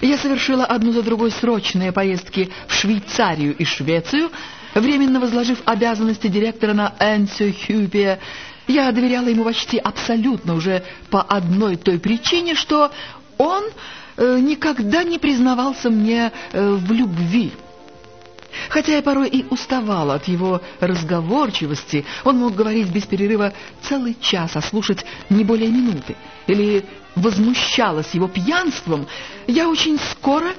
Я совершила одну за другой срочные поездки в Швейцарию и Швецию, временно возложив обязанности директора на Энсио Хюпе. Я доверяла ему почти абсолютно уже по одной той причине, что он э, никогда не признавался мне э, в любви. Хотя я порой и уставала от его разговорчивости, он мог говорить без перерыва целый час, а слушать не более минуты. Или возмущалась его пьянством, я очень скоро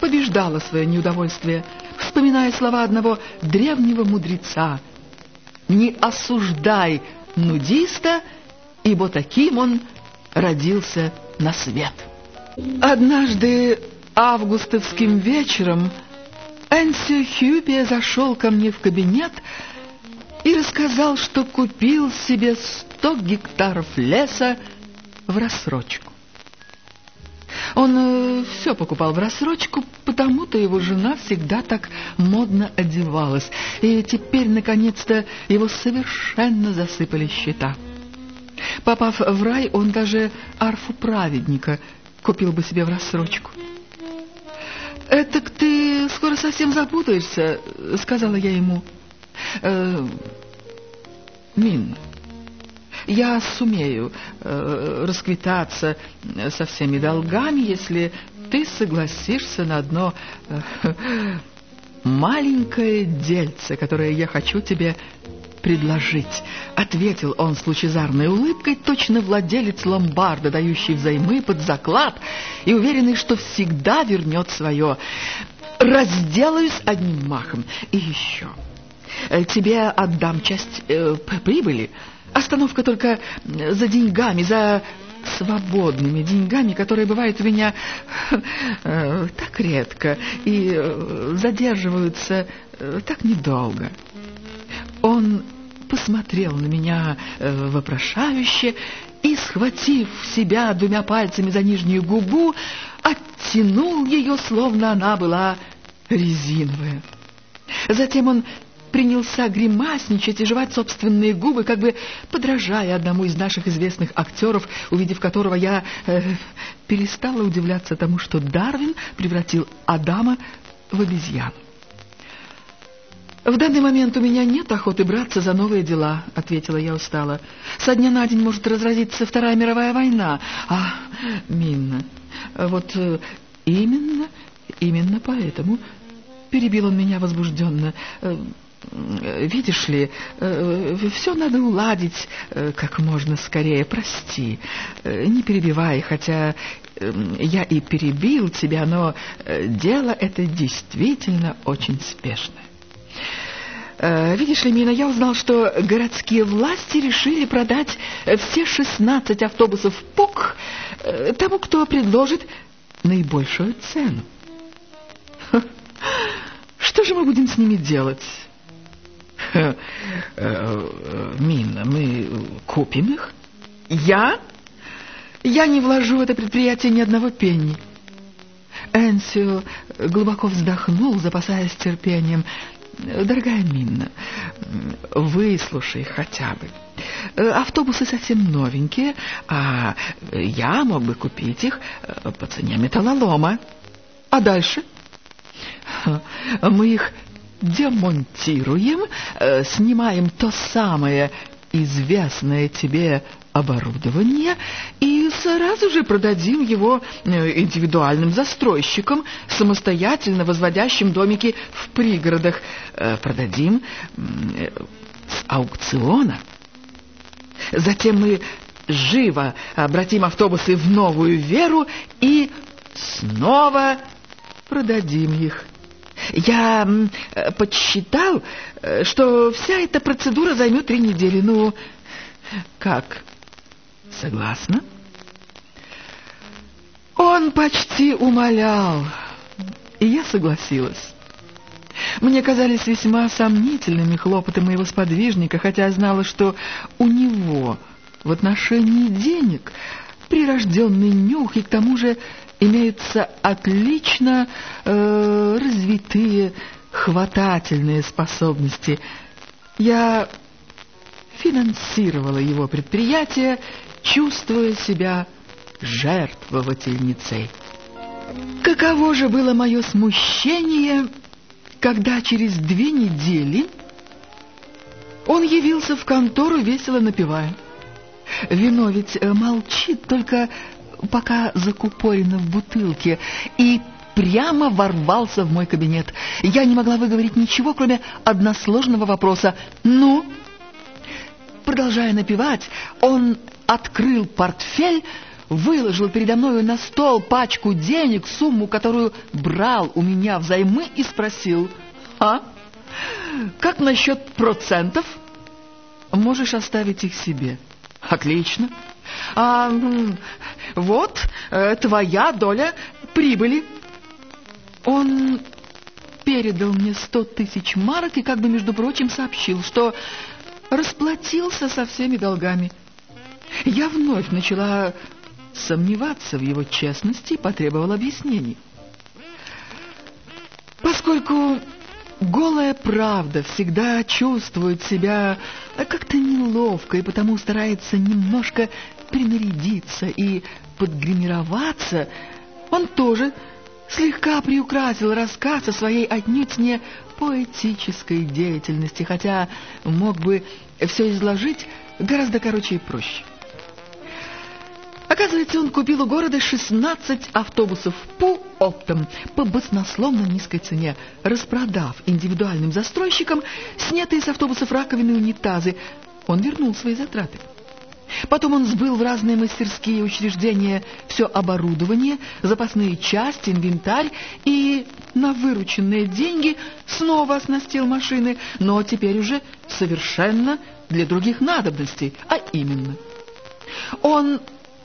побеждала свое неудовольствие, вспоминая слова одного древнего мудреца. «Не осуждай нудиста, ибо таким он родился на свет». Однажды августовским вечером Энсио Хьюпи зашел ко мне в кабинет и рассказал, что купил себе сто гектаров леса в рассрочку. Он э, все покупал в рассрочку, потому-то его жена всегда так модно одевалась. И теперь, наконец-то, его совершенно засыпали счета. Попав в рай, он даже арфу праведника купил бы себе в рассрочку. «Этак ты скоро совсем запутаешься», — сказала я ему. «Э, «Мин, я сумею э, расквитаться со всеми долгами, если ты согласишься на одно э, маленькое дельце, которое я хочу тебе предложить, — ответил он с лучезарной улыбкой, точно владелец ломбарда, дающий взаймы под заклад и уверенный, что всегда вернет свое. Разделаюсь одним махом. И еще. Э, тебе отдам часть э, прибыли. Остановка только за деньгами, за свободными деньгами, которые бывают у меня э, так редко и э, задерживаются э, так недолго. Он посмотрел на меня э, вопрошающе и, схватив себя двумя пальцами за нижнюю губу, оттянул ее, словно она была резиновая. Затем он принялся гримасничать и жевать собственные губы, как бы подражая одному из наших известных актеров, увидев которого я э, перестала удивляться тому, что Дарвин превратил Адама в обезьяну. «В данный момент у меня нет охоты браться за новые дела», — ответила я устало. «Со дня на день может разразиться Вторая мировая война. А, Минна, вот э, именно, именно поэтому...» Перебил он меня возбужденно. Э, «Видишь ли, э, все надо уладить как можно скорее. Прости, не перебивай, хотя я и перебил тебя, но дело это действительно очень спешное. Э, видишь ли, Мина, я узнал, что городские власти решили продать все 16 автобусов ПУК э, тому, кто предложит наибольшую цену. Что же мы будем с ними делать? Э, Мина, мы купим их? Я? Я не вложу в это предприятие ни одного пенни. Энсио глубоко вздохнул, запасаясь терпением. Дорогая Минна, выслушай хотя бы. Автобусы совсем новенькие, а я мог бы купить их э, по цене металлолома. А дальше? Мы их демонтируем, э, снимаем то самое известное тебе оборудование и сразу же продадим его э, индивидуальным застройщикам, самостоятельно возводящим домики в пригородах. Э, продадим с аукциона. Затем мы живо обратим автобусы в новую веру и снова продадим их. Я подсчитал, что вся эта процедура займет три недели. Ну, как? Согласна? Он почти умолял, и я согласилась. Мне казались весьма сомнительными хлопоты моего сподвижника, хотя я знала, что у него в отношении денег прирожденный нюх, и к тому же имеются отлично э, развитые хватательные способности. Я финансировала его предприятие, чувствуя себя жертвовательницей. Каково же было мое смущение, когда через две недели он явился в контору, весело напевая. Вино ведь э, молчит, только пока закупорено в бутылке, и прямо ворвался в мой кабинет. Я не могла выговорить ничего, кроме односложного вопроса «Ну?». Продолжая напевать, он открыл портфель, выложил передо мною на стол пачку денег, сумму, которую брал у меня взаймы, и спросил «А? Как насчет процентов?» «Можешь оставить их себе». «Отлично. А вот э, твоя доля прибыли». Он передал мне сто тысяч марок и как бы, между прочим, сообщил, что расплатился со всеми долгами. Я вновь начала сомневаться в его честности и потребовал объяснений. Поскольку голая правда всегда чувствует себя как-то неловко и потому старается немножко принарядиться и подгримироваться, он тоже слегка приукрасил рассказ о своей отнюдь не поэтической деятельности, хотя мог бы все изложить гораздо короче и проще. Оказывается, он купил у города 16 автобусов по оптом по баснословно низкой цене, распродав индивидуальным застройщикам снятые с автобусов раковины и унитазы. Он вернул свои затраты. Потом он сбыл в разные мастерские учреждения все оборудование, запасные части, инвентарь и на вырученные деньги снова оснастил машины, но теперь уже совершенно для других надобностей, а именно. Он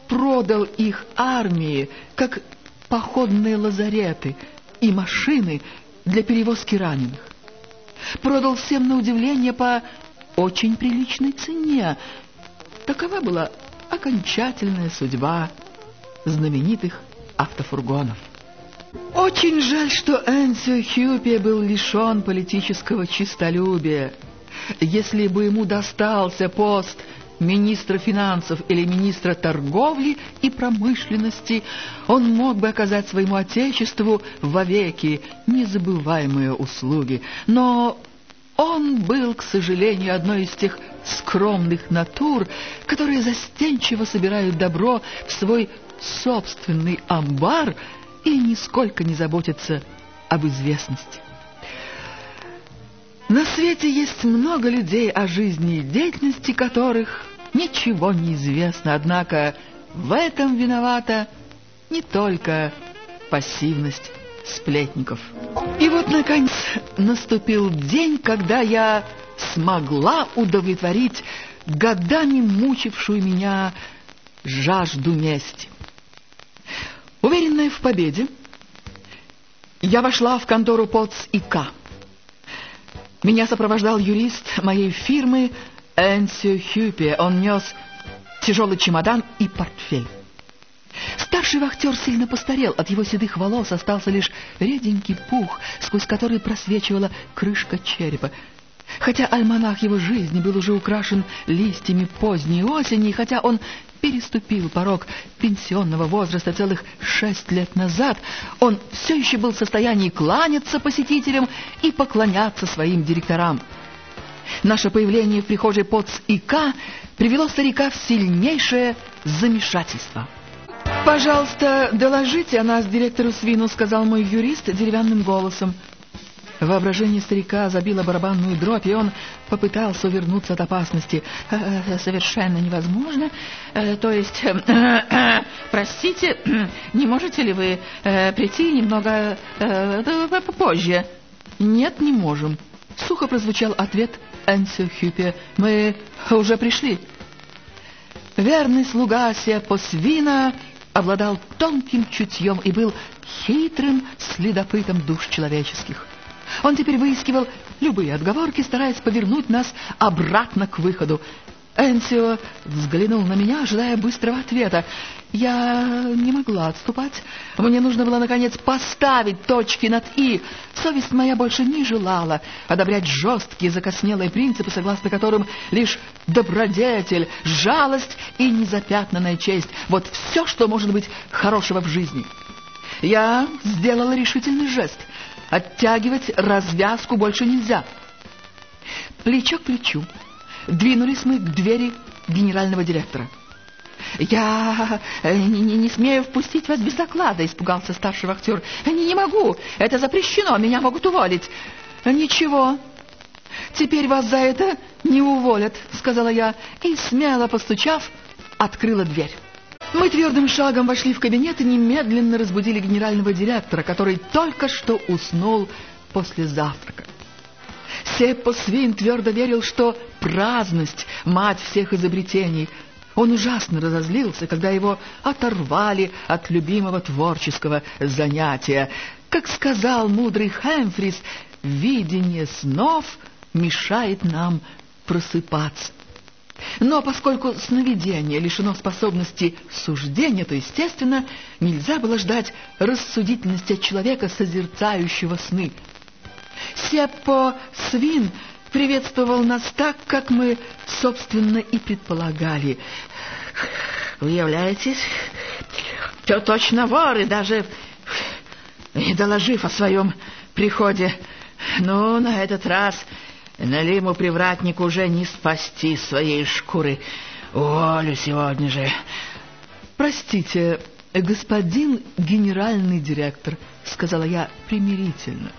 продал их армии, как походные лазареты и машины для перевозки раненых. Продал всем на удивление по очень приличной цене. Такова была окончательная судьба знаменитых автофургонов. Очень жаль, что Энсио Хьюпи был лишен политического чистолюбия. Если бы ему достался пост министра финансов или министра торговли и промышленности, он мог бы оказать своему отечеству вовеки незабываемые услуги. Но он был, к сожалению, одной из тех скромных натур, которые застенчиво собирают добро в свой собственный амбар и нисколько не заботятся об известности. На свете есть много людей, о жизни и деятельности которых ничего не известно, однако в этом виновата не только пассивность сплетников. И вот, наконец, наступил день, когда я смогла удовлетворить годами мучившую меня жажду мести. Уверенная в победе, я вошла в контору ПОЦ и К. Меня сопровождал юрист моей фирмы Энсио Хюпе. Он нес тяжелый чемодан и портфель. Старший вахтер сильно постарел, от его седых волос остался лишь реденький пух, сквозь который просвечивала крышка черепа. Хотя альманах его жизни был уже украшен листьями поздней осени, и хотя он переступил порог пенсионного возраста целых шесть лет назад, он все еще был в состоянии кланяться посетителям и поклоняться своим директорам. Наше появление в прихожей ПОЦ ИК привело старика в сильнейшее замешательство. «Пожалуйста, доложите о нас директору Свину», — сказал мой юрист деревянным голосом. Воображение старика забило барабанную дробь, и он попытался увернуться от опасности. «Э, э, «Совершенно невозможно. Э, то есть, простите, не можете ли вы прийти немного позже?» «Нет, не можем», — сухо прозвучал ответ Энсио Хюпе. «Мы уже пришли». Верный слуга Сепосвина обладал тонким чутьем и был хитрым следопытом душ человеческих. Он теперь выискивал любые отговорки, стараясь повернуть нас обратно к выходу. Энсио взглянул на меня, ожидая быстрого ответа. Я не могла отступать. Мне нужно было, наконец, поставить точки над «и». Совесть моя больше не желала одобрять жесткие закоснелые принципы, согласно которым лишь добродетель, жалость и незапятнанная честь — вот все, что может быть хорошего в жизни. Я сделала решительный жест. Оттягивать развязку больше нельзя. Плечо к плечу. Двинулись мы к двери генерального директора. «Я э, не, не, не смею впустить вас без доклада», — испугался старший вахтер. «Не, не могу, это запрещено, меня могут уволить». «Ничего, теперь вас за это не уволят», — сказала я, и, смело постучав, открыла дверь. Мы твердым шагом вошли в кабинет и немедленно разбудили генерального директора, который только что уснул после завтрака. Сеппо Свин твердо верил, что праздность — мать всех изобретений. Он ужасно разозлился, когда его оторвали от любимого творческого занятия. Как сказал мудрый Хэмфрис, видение снов мешает нам просыпаться. Но поскольку сновидение лишено способности суждения, то, естественно, нельзя было ждать рассудительности от человека, созерцающего сны. Сеппо Свин приветствовал нас так, как мы, собственно, и предполагали. «Вы являетесь все точно воры, даже не доложив о своем приходе. Ну, на этот раз Налиму привратнику уже не спасти своей шкуры. Уволю сегодня же. Простите, господин генеральный директор, сказала я примирительно.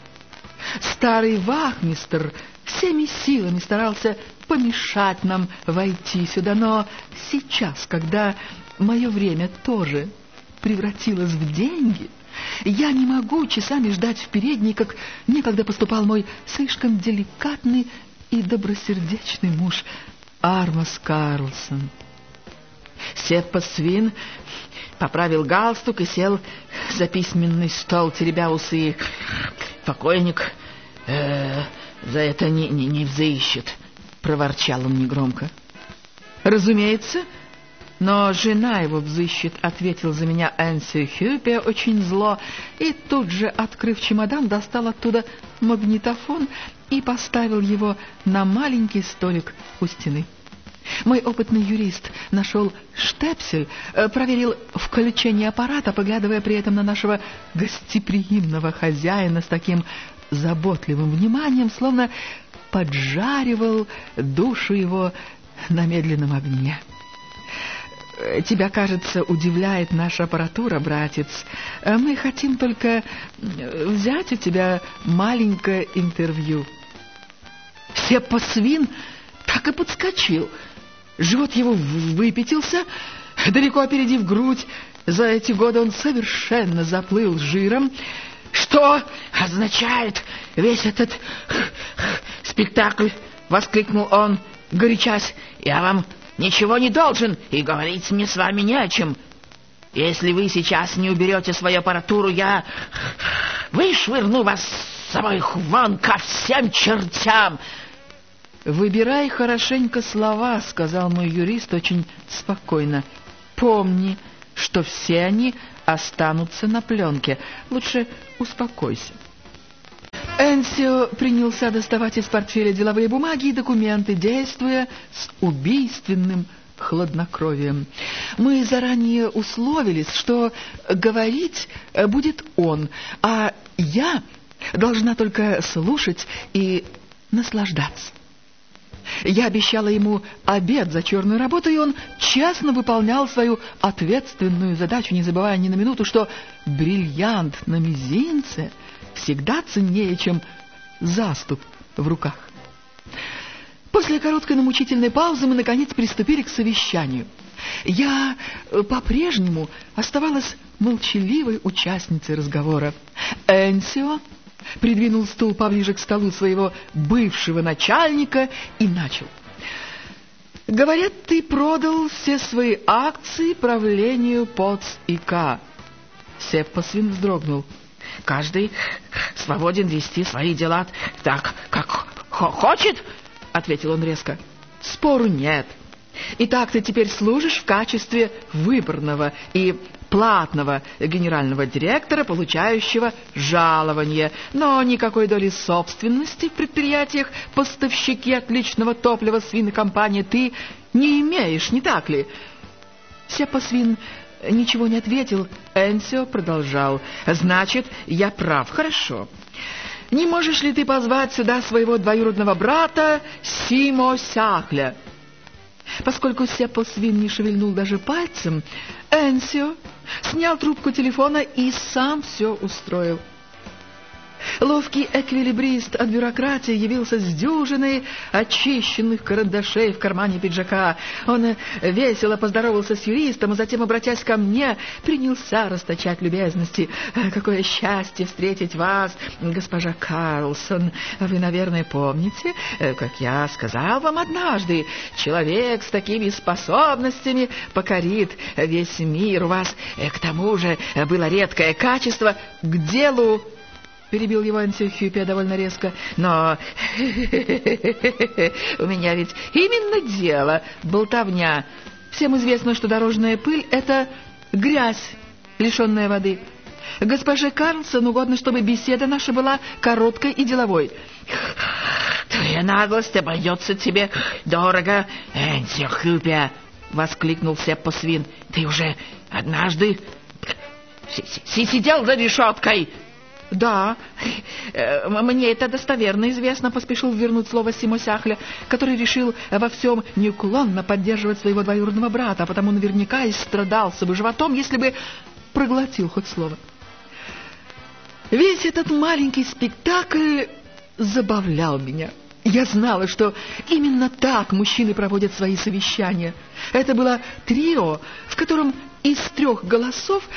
Старый вахмистр всеми силами старался помешать нам войти сюда, но сейчас, когда мое время тоже превратилось в деньги, я не могу часами ждать в передней, как некогда поступал мой слишком деликатный и добросердечный муж Армас Карлсон. Сеппа Свин поправил галстук и сел за письменный стол, теребя усы. «Покойник э, за это не, не, не взыщет», — проворчал он негромко. «Разумеется, — но жена его взыщет, ответил за меня Энси Хюпе очень зло, и тут же, открыв чемодан, достал оттуда магнитофон и поставил его на маленький столик у стены. Мой опытный юрист нашел штепсель, э, проверил включение аппарата, поглядывая при этом на нашего гостеприимного хозяина с таким заботливым вниманием, словно поджаривал душу его на медленном огне. Тебя, кажется, удивляет наша аппаратура, братец. Мы хотим только взять у тебя маленькое интервью. Сеппа Свин так и подскочил. Живот его выпятился, далеко опередив грудь. За эти годы он совершенно заплыл жиром. «Что означает весь этот спектакль?» — воскликнул он, горячась. «Я вам ничего не должен, и говорить мне с вами не о чем. Если вы сейчас не уберете свою аппаратуру, я вышвырну вас с обоих вон ко всем чертям!» «Выбирай хорошенько слова», — сказал мой юрист очень спокойно. «Помни, что все они останутся на пленке. Лучше успокойся». Энсио принялся доставать из портфеля деловые бумаги и документы, действуя с убийственным хладнокровием. Мы заранее условились, что говорить будет он, а я должна только слушать и наслаждаться. Я обещала ему обед за черную работу, и он честно выполнял свою ответственную задачу, не забывая ни на минуту, что бриллиант на мизинце — всегда ценнее, чем заступ в руках. После короткой, но мучительной паузы мы, наконец, приступили к совещанию. Я э, по-прежнему оставалась молчаливой участницей разговора. Энсио придвинул стул поближе к столу своего бывшего начальника и начал. «Говорят, ты продал все свои акции правлению ПОЦ ИК». Сеппосвин вздрогнул. Каждый свободен вести свои дела так, как хочет, — ответил он резко. Спору нет. Итак, ты теперь служишь в качестве выборного и платного генерального директора, получающего жалование, но никакой доли собственности в предприятиях поставщики отличного топлива свинокомпании ты не имеешь, не так ли? Сепа Свин ничего не ответил, Энсио продолжал. «Значит, я прав. Хорошо. Не можешь ли ты позвать сюда своего двоюродного брата Симо Сяхля?» Поскольку Сеппо Свин не шевельнул даже пальцем, Энсио снял трубку телефона и сам все устроил. Ловкий эквилибрист от бюрократии явился с дюжиной очищенных карандашей в кармане пиджака. Он весело поздоровался с юристом, а затем, обратясь ко мне, принялся расточать любезности. «Какое счастье встретить вас, госпожа Карлсон! Вы, наверное, помните, как я сказал вам однажды, человек с такими способностями покорит весь мир. У вас, к тому же, было редкое качество к делу перебил его Антиохипия довольно резко. «Но у меня ведь именно дело, болтовня. Всем известно, что дорожная пыль — это грязь, лишенная воды. Госпоже Карлсон угодно, чтобы беседа наша была короткой и деловой». «Твоя наглость обойдется тебе дорого, Антиохипия!» — воскликнул Сеппо Свин. «Ты уже однажды сидел за решеткой!» «Да, мне это достоверно известно», — поспешил вернуть слово Симосяхля, который решил во всем неуклонно поддерживать своего двоюродного брата, а потому наверняка и страдался бы животом, если бы проглотил хоть слово. Весь этот маленький спектакль забавлял меня. Я знала, что именно так мужчины проводят свои совещания. Это было трио, в котором из трех голосов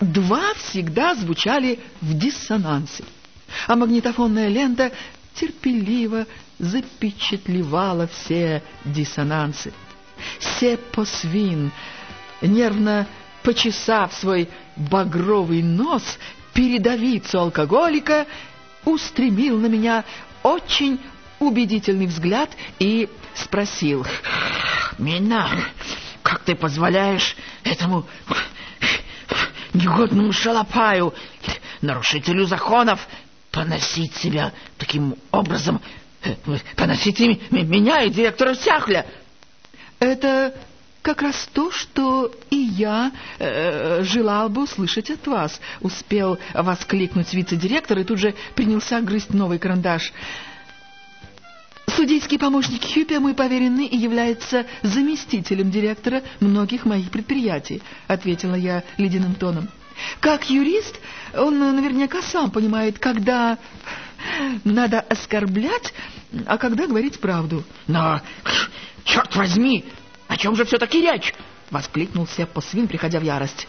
два всегда звучали в диссонансе, а магнитофонная лента терпеливо запечатлевала все диссонансы. Сеппо Свин, нервно почесав свой багровый нос, передовицу алкоголика, устремил на меня очень убедительный взгляд и спросил. «Мина, как ты позволяешь этому негодному шалопаю, нарушителю законов, поносить себя таким образом, э, поносить меня и директора Сяхля. Это как раз то, что и я э, желал бы услышать от вас, успел воскликнуть вице-директор и тут же принялся грызть новый карандаш. Судейский помощник Хюпе, мой поверенный, и является заместителем директора многих моих предприятий, ответила я ледяным тоном. Как юрист, он наверняка сам понимает, когда надо оскорблять, а когда говорить правду. Но, черт возьми, о чем же все-таки речь? Воскликнул Сеппо Свин, приходя в ярость.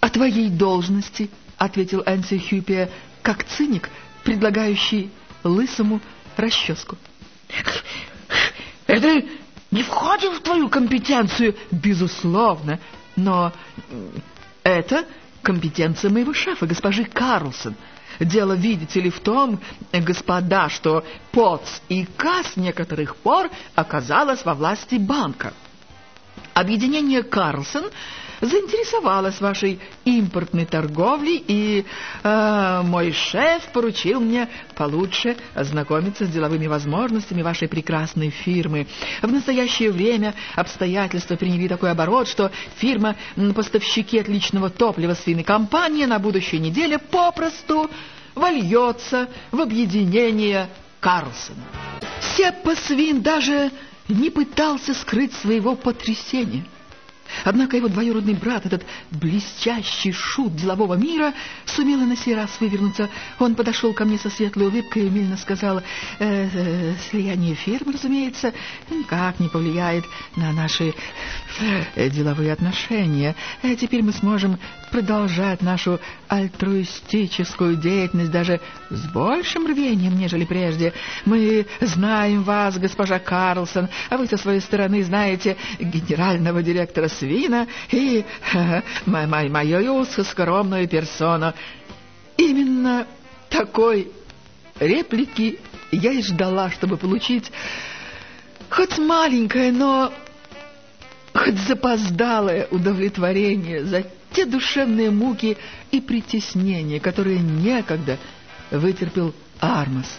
«О твоей должности», — ответил Энси Хюпе, как циник, предлагающий лысому расческу. Это не входит в твою компетенцию, безусловно, но это компетенция моего шефа, госпожи Карлсон. Дело, видите ли, в том, господа, что ПОЦ и КАС некоторых пор оказалась во власти банка. Объединение Карлсон заинтересовалась вашей импортной торговлей, и э, мой шеф поручил мне получше ознакомиться с деловыми возможностями вашей прекрасной фирмы. В настоящее время обстоятельства приняли такой оборот, что фирма поставщики отличного топлива свинокомпания на будущей неделе попросту вольется в объединение Карлсон. Сеппа Свин даже не пытался скрыть своего потрясения. Однако его двоюродный брат, этот блестящий шут делового мира, сумел на сей раз вывернуться. Он подошел ко мне со светлой улыбкой и умильно сказал, э, э, «Слияние фирм, разумеется, никак не повлияет на наши э, деловые отношения. Э, теперь мы сможем продолжать нашу альтруистическую деятельность даже с большим рвением, нежели прежде. Мы знаем вас, госпожа Карлсон, а вы со своей стороны знаете генерального директора Свина и э, мою скромную персону. Именно такой реплики я и ждала, чтобы получить хоть маленькое, но хоть запоздалое удовлетворение за те душевные муки и притеснения, которые некогда вытерпел Армас.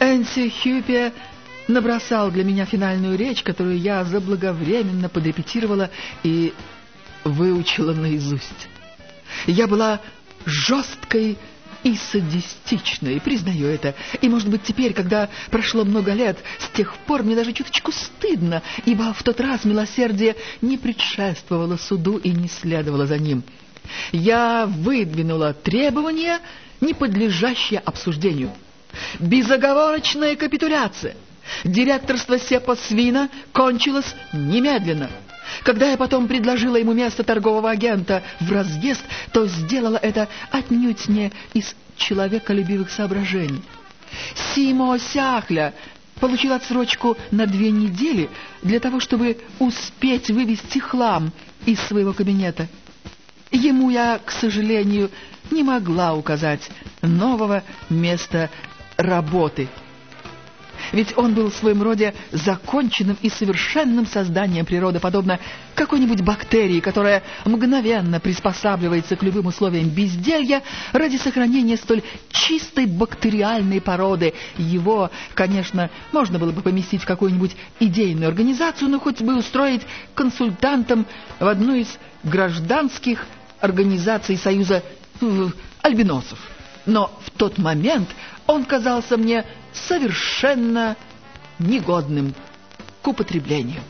Энси Хюпе набросал для меня финальную речь, которую я заблаговременно подрепетировала и выучила наизусть. Я была жесткой и садистичной, признаю это. И, может быть, теперь, когда прошло много лет, с тех пор мне даже чуточку стыдно, ибо в тот раз милосердие не предшествовало суду и не следовало за ним. Я выдвинула требования, не подлежащие обсуждению. Безоговорочная капитуляция. Директорство Сепа Свина кончилось немедленно. Когда я потом предложила ему место торгового агента в разъезд, то сделала это отнюдь не из человеколюбивых соображений. Симо Сяхля получил отсрочку на две недели для того, чтобы успеть вывести хлам из своего кабинета. Ему я, к сожалению, не могла указать нового места работы — ведь он был в своем роде законченным и совершенным созданием природы, подобно какой-нибудь бактерии, которая мгновенно приспосабливается к любым условиям безделья ради сохранения столь чистой бактериальной породы. Его, конечно, можно было бы поместить в какую-нибудь идейную организацию, но хоть бы устроить консультантом в одну из гражданских организаций Союза э, альбиносов. Но в тот момент он казался мне совершенно негодным к употреблению.